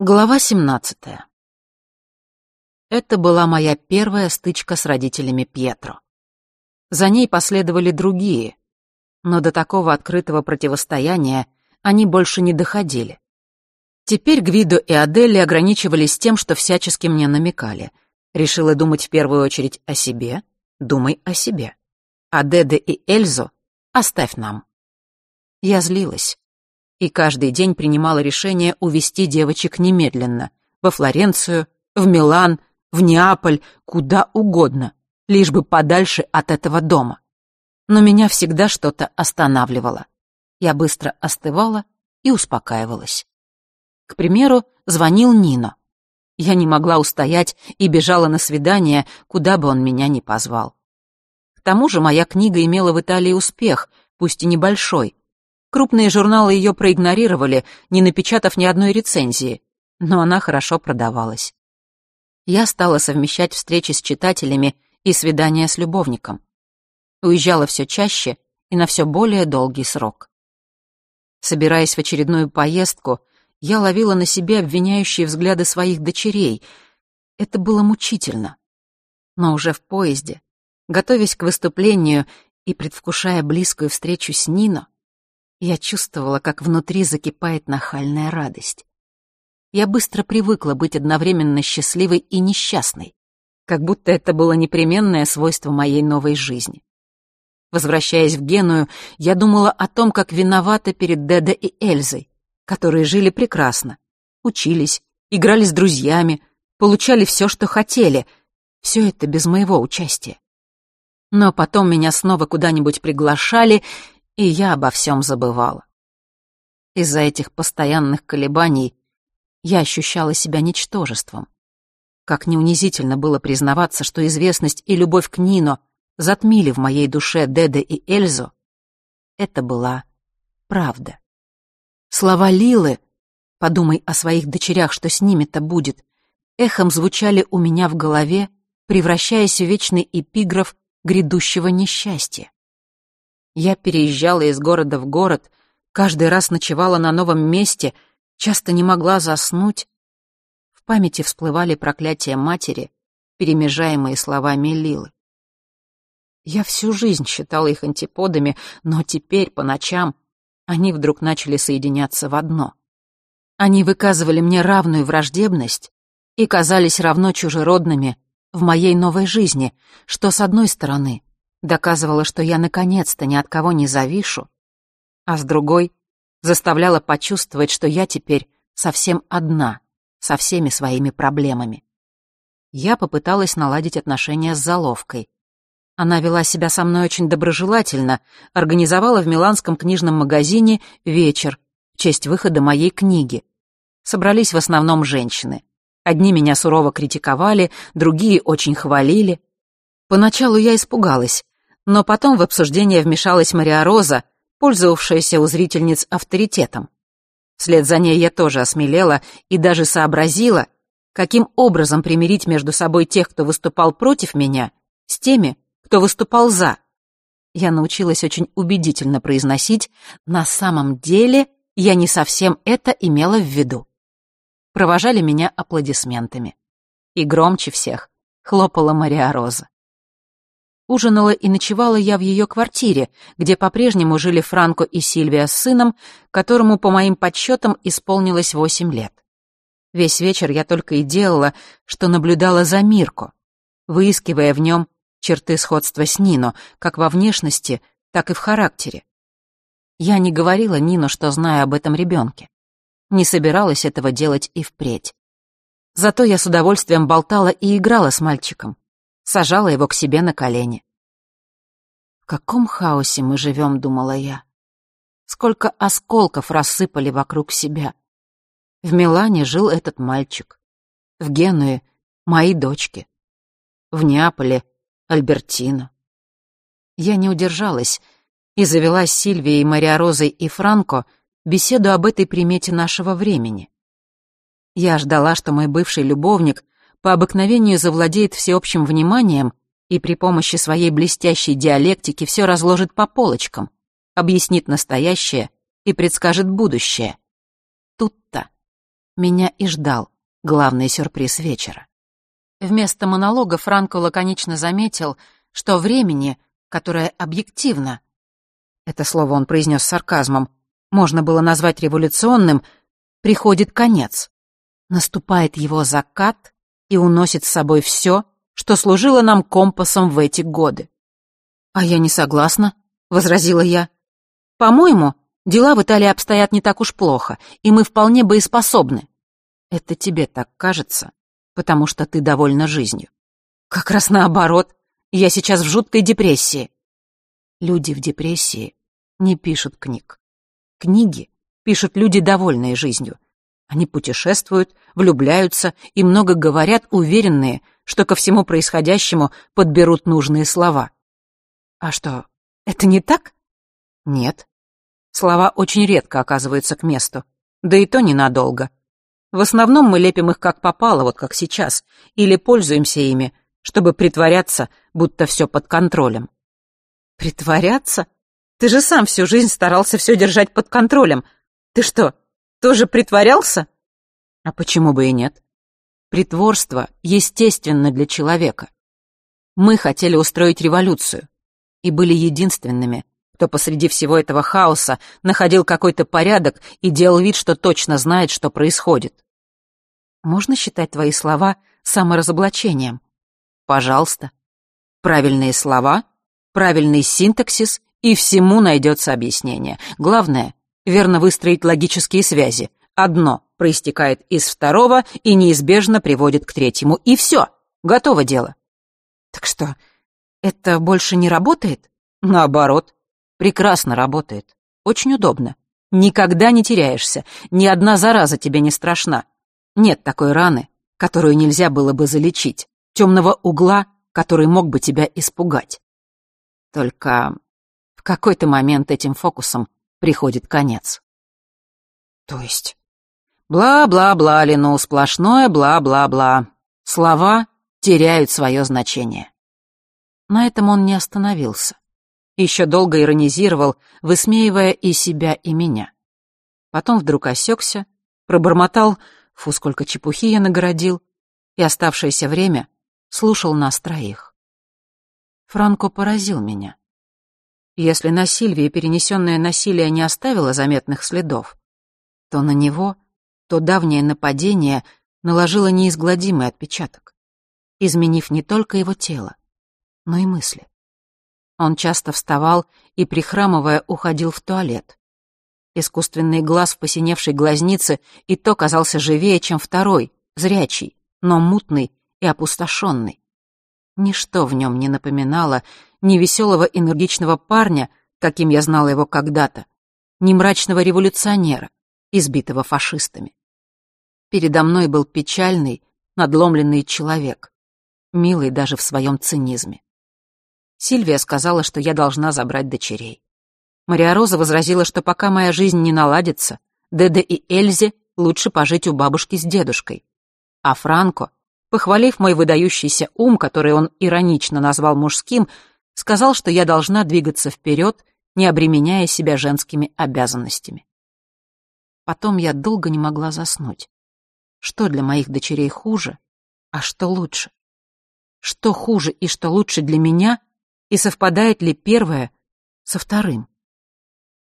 Глава 17. Это была моя первая стычка с родителями Пьетро. За ней последовали другие, но до такого открытого противостояния они больше не доходили. Теперь Гвидо и Адели ограничивались тем, что всячески мне намекали. Решила думать в первую очередь о себе, думай о себе. А Деде и Эльзу оставь нам. Я злилась и каждый день принимала решение увезти девочек немедленно. Во Флоренцию, в Милан, в Неаполь, куда угодно, лишь бы подальше от этого дома. Но меня всегда что-то останавливало. Я быстро остывала и успокаивалась. К примеру, звонил Нино. Я не могла устоять и бежала на свидание, куда бы он меня ни позвал. К тому же моя книга имела в Италии успех, пусть и небольшой, Крупные журналы ее проигнорировали, не напечатав ни одной рецензии, но она хорошо продавалась. Я стала совмещать встречи с читателями и свидания с любовником. Уезжала все чаще и на все более долгий срок. Собираясь в очередную поездку, я ловила на себе обвиняющие взгляды своих дочерей. Это было мучительно. Но уже в поезде, готовясь к выступлению и предвкушая близкую встречу с Нино, я чувствовала, как внутри закипает нахальная радость. Я быстро привыкла быть одновременно счастливой и несчастной, как будто это было непременное свойство моей новой жизни. Возвращаясь в Геную, я думала о том, как виновата перед Дедо и Эльзой, которые жили прекрасно, учились, играли с друзьями, получали все, что хотели. Все это без моего участия. Но потом меня снова куда-нибудь приглашали, и я обо всем забывала. Из-за этих постоянных колебаний я ощущала себя ничтожеством. Как неунизительно было признаваться, что известность и любовь к Нино затмили в моей душе Деде и Эльзу, это была правда. Слова Лилы «Подумай о своих дочерях, что с ними-то будет», эхом звучали у меня в голове, превращаясь в вечный эпиграф грядущего несчастья. Я переезжала из города в город, каждый раз ночевала на новом месте, часто не могла заснуть. В памяти всплывали проклятия матери, перемежаемые словами Лилы. Я всю жизнь считала их антиподами, но теперь, по ночам, они вдруг начали соединяться в одно. Они выказывали мне равную враждебность и казались равно чужеродными в моей новой жизни, что, с одной стороны, доказывала, что я наконец-то ни от кого не завишу, а с другой заставляла почувствовать, что я теперь совсем одна, со всеми своими проблемами. Я попыталась наладить отношения с заловкой. Она вела себя со мной очень доброжелательно, организовала в миланском книжном магазине вечер в честь выхода моей книги. Собрались в основном женщины. Одни меня сурово критиковали, другие очень хвалили. Поначалу я испугалась, но потом в обсуждение вмешалась Мария Роза, пользовавшаяся у зрительниц авторитетом. Вслед за ней я тоже осмелела и даже сообразила, каким образом примирить между собой тех, кто выступал против меня, с теми, кто выступал за. Я научилась очень убедительно произносить «на самом деле я не совсем это имела в виду». Провожали меня аплодисментами. И громче всех хлопала Мария Роза. Ужинала и ночевала я в ее квартире, где по-прежнему жили Франко и Сильвия с сыном, которому, по моим подсчетам, исполнилось восемь лет. Весь вечер я только и делала, что наблюдала за Мирко, выискивая в нем черты сходства с Нино, как во внешности, так и в характере. Я не говорила Нину, что знаю об этом ребенке. Не собиралась этого делать и впредь. Зато я с удовольствием болтала и играла с мальчиком, сажала его к себе на колени. Каком хаосе мы живем, думала я. Сколько осколков рассыпали вокруг себя. В Милане жил этот мальчик. В Генуе — мои дочки. В Неаполе — Альбертина. Я не удержалась и завела с Сильвией, Мария Розой и Франко беседу об этой примете нашего времени. Я ждала, что мой бывший любовник по обыкновению завладеет всеобщим вниманием и при помощи своей блестящей диалектики все разложит по полочкам, объяснит настоящее и предскажет будущее. Тут-то меня и ждал главный сюрприз вечера. Вместо монолога Франко лаконично заметил, что времени, которое объективно, это слово он произнес с сарказмом, можно было назвать революционным, приходит конец. Наступает его закат и уносит с собой все, что служило нам компасом в эти годы. «А я не согласна», — возразила я. «По-моему, дела в Италии обстоят не так уж плохо, и мы вполне боеспособны». «Это тебе так кажется, потому что ты довольна жизнью». «Как раз наоборот. Я сейчас в жуткой депрессии». Люди в депрессии не пишут книг. Книги пишут люди, довольные жизнью. Они путешествуют, влюбляются и много говорят, уверенные, что ко всему происходящему подберут нужные слова. А что, это не так? Нет. Слова очень редко оказываются к месту, да и то ненадолго. В основном мы лепим их как попало, вот как сейчас, или пользуемся ими, чтобы притворяться, будто все под контролем. Притворяться? Ты же сам всю жизнь старался все держать под контролем. Ты что, тоже притворялся? А почему бы и нет? Притворство естественно для человека. Мы хотели устроить революцию и были единственными, кто посреди всего этого хаоса находил какой-то порядок и делал вид, что точно знает, что происходит. Можно считать твои слова саморазоблачением? Пожалуйста. Правильные слова, правильный синтаксис и всему найдется объяснение. Главное — верно выстроить логические связи. Одно проистекает из второго и неизбежно приводит к третьему. И все, готово дело. Так что, это больше не работает? Наоборот, прекрасно работает. Очень удобно. Никогда не теряешься, ни одна зараза тебе не страшна. Нет такой раны, которую нельзя было бы залечить, темного угла, который мог бы тебя испугать. Только какой-то момент этим фокусом приходит конец. То есть? Бла-бла-бла, Лену, сплошное бла-бла-бла. Слова теряют свое значение. На этом он не остановился. Еще долго иронизировал, высмеивая и себя, и меня. Потом вдруг осекся, пробормотал, фу, сколько чепухи я нагородил, и оставшееся время слушал нас троих. Франко поразил меня. Если на Сильвии перенесенное насилие не оставило заметных следов, то на него то давнее нападение наложило неизгладимый отпечаток, изменив не только его тело, но и мысли. Он часто вставал и, прихрамывая, уходил в туалет. Искусственный глаз в посиневшей глазнице и то казался живее, чем второй, зрячий, но мутный и опустошенный. Ничто в нем не напоминало ни веселого энергичного парня, каким я знала его когда-то, ни мрачного революционера, избитого фашистами. Передо мной был печальный, надломленный человек, милый даже в своем цинизме. Сильвия сказала, что я должна забрать дочерей. Мария Роза возразила, что пока моя жизнь не наладится, Деде и Эльзе лучше пожить у бабушки с дедушкой. А Франко похвалив мой выдающийся ум, который он иронично назвал мужским, сказал, что я должна двигаться вперед, не обременяя себя женскими обязанностями. Потом я долго не могла заснуть. Что для моих дочерей хуже, а что лучше? Что хуже и что лучше для меня, и совпадает ли первое со вторым?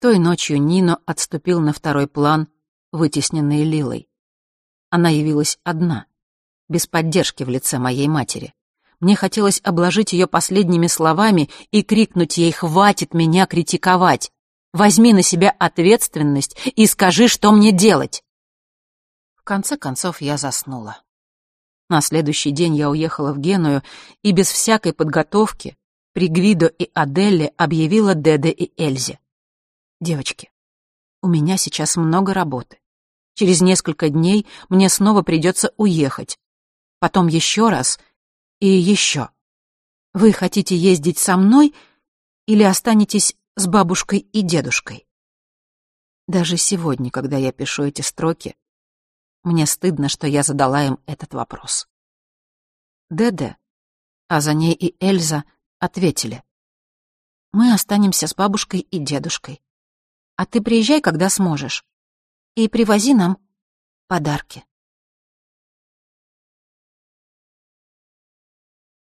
Той ночью Нино отступил на второй план, вытесненный Лилой. Она явилась одна без поддержки в лице моей матери. Мне хотелось обложить ее последними словами и крикнуть ей «Хватит меня критиковать! Возьми на себя ответственность и скажи, что мне делать!» Конце концов я заснула. На следующий день я уехала в Геную и без всякой подготовки при Гвидо и Аделле объявила Деде и Эльзе. «Девочки, у меня сейчас много работы. Через несколько дней мне снова придется уехать, потом еще раз и еще. Вы хотите ездить со мной или останетесь с бабушкой и дедушкой? Даже сегодня, когда я пишу эти строки, мне стыдно, что я задала им этот вопрос. Деде, а за ней и Эльза ответили. Мы останемся с бабушкой и дедушкой. А ты приезжай, когда сможешь. И привози нам подарки.